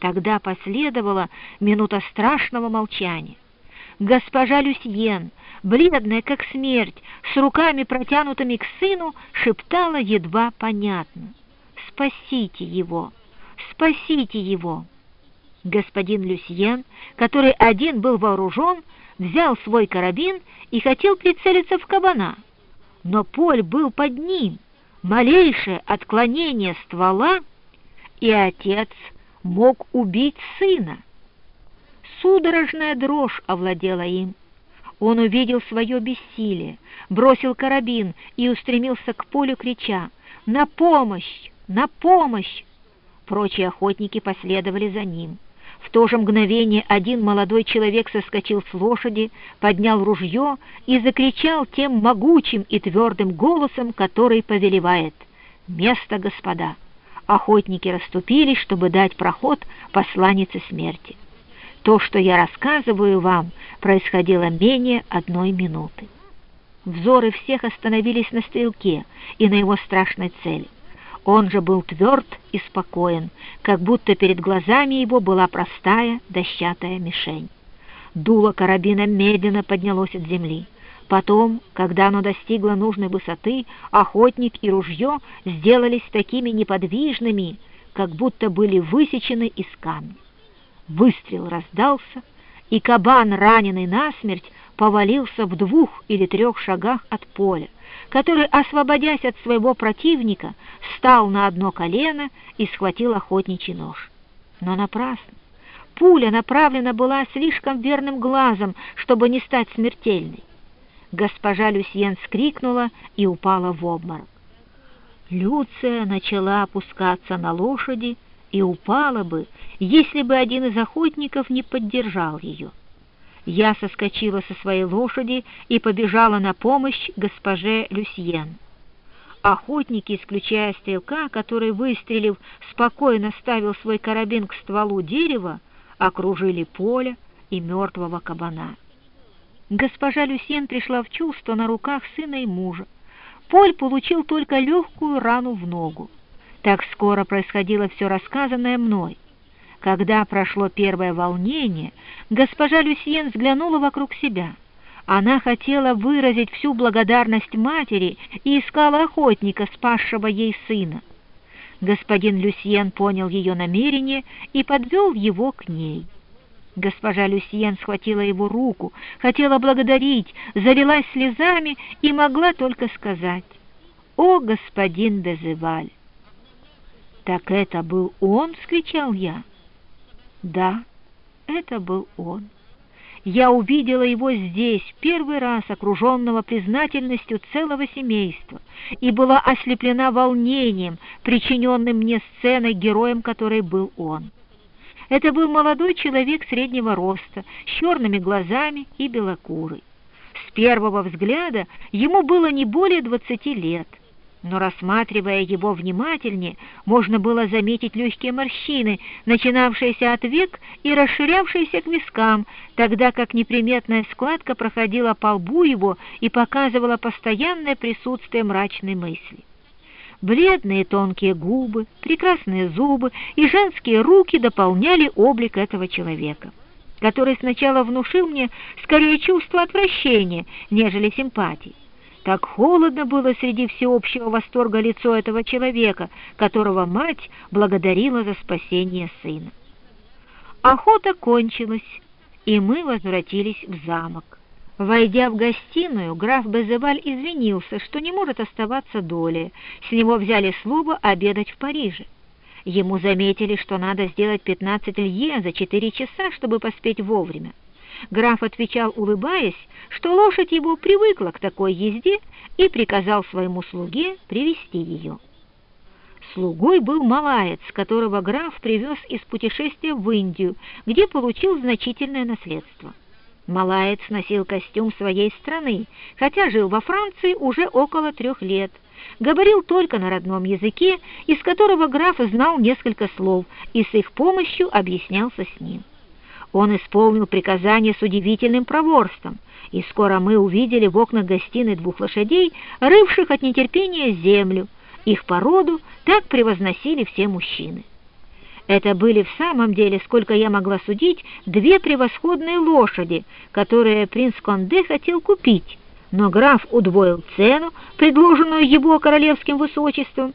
Тогда последовала минута страшного молчания. Госпожа Люсьен, бледная как смерть, с руками протянутыми к сыну, шептала едва понятно. «Спасите его! Спасите его!» Господин Люсьен, который один был вооружен, взял свой карабин и хотел прицелиться в кабана. Но Поль был под ним. Малейшее отклонение ствола, и отец мог убить сына. Судорожная дрожь овладела им. Он увидел свое бессилие, бросил карабин и устремился к полю, крича «На помощь! На помощь!» Прочие охотники последовали за ним. В то же мгновение один молодой человек соскочил с лошади, поднял ружье и закричал тем могучим и твердым голосом, который повелевает «Место, господа!» Охотники расступились, чтобы дать проход посланнице смерти. То, что я рассказываю вам, происходило менее одной минуты. Взоры всех остановились на стрелке и на его страшной цели. Он же был тверд и спокоен, как будто перед глазами его была простая дощатая мишень. Дуло карабина медленно поднялось от земли. Потом, когда оно достигло нужной высоты, охотник и ружье сделались такими неподвижными, как будто были высечены из камня. Выстрел раздался, и кабан, раненый насмерть, повалился в двух или трех шагах от поля который, освободясь от своего противника, встал на одно колено и схватил охотничий нож. Но напрасно. Пуля направлена была слишком верным глазом, чтобы не стать смертельной. Госпожа Люсьен скрикнула и упала в обморок. Люция начала опускаться на лошади и упала бы, если бы один из охотников не поддержал ее. Я соскочила со своей лошади и побежала на помощь госпоже Люсьен. Охотники, исключая стрелка, который, выстрелив, спокойно ставил свой карабин к стволу дерева, окружили поле и мертвого кабана. Госпожа Люсьен пришла в чувство на руках сына и мужа. Поль получил только легкую рану в ногу. Так скоро происходило все рассказанное мной. Когда прошло первое волнение, госпожа Люсьен взглянула вокруг себя. Она хотела выразить всю благодарность матери и искала охотника, спасшего ей сына. Господин Люсьен понял ее намерение и подвел его к ней. Госпожа Люсьен схватила его руку, хотела благодарить, залилась слезами и могла только сказать «О, господин Дезеваль!» «Так это был он?» — скричал я. Да, это был он. Я увидела его здесь, первый раз окруженного признательностью целого семейства, и была ослеплена волнением, причиненным мне сценой, героем которой был он. Это был молодой человек среднего роста, с черными глазами и белокурый. С первого взгляда ему было не более двадцати лет — но, рассматривая его внимательнее, можно было заметить легкие морщины, начинавшиеся от век и расширявшиеся к вискам, тогда как неприметная складка проходила по лбу его и показывала постоянное присутствие мрачной мысли. Бледные тонкие губы, прекрасные зубы и женские руки дополняли облик этого человека, который сначала внушил мне скорее чувство отвращения, нежели симпатии. Так холодно было среди всеобщего восторга лицо этого человека, которого мать благодарила за спасение сына. Охота кончилась, и мы возвратились в замок. Войдя в гостиную, граф Безеваль извинился, что не может оставаться долее. С него взяли слово обедать в Париже. Ему заметили, что надо сделать 15 лье за 4 часа, чтобы поспеть вовремя. Граф отвечал, улыбаясь, что лошадь его привыкла к такой езде и приказал своему слуге привести ее. Слугой был малаец, которого граф привез из путешествия в Индию, где получил значительное наследство. Малаец носил костюм своей страны, хотя жил во Франции уже около трех лет. Говорил только на родном языке, из которого граф знал несколько слов и с их помощью объяснялся с ним. Он исполнил приказание с удивительным проворством, и скоро мы увидели в окнах гостиной двух лошадей, рывших от нетерпения землю. Их породу так превозносили все мужчины. Это были в самом деле, сколько я могла судить, две превосходные лошади, которые принц Конде хотел купить, но граф удвоил цену, предложенную его королевским высочеством,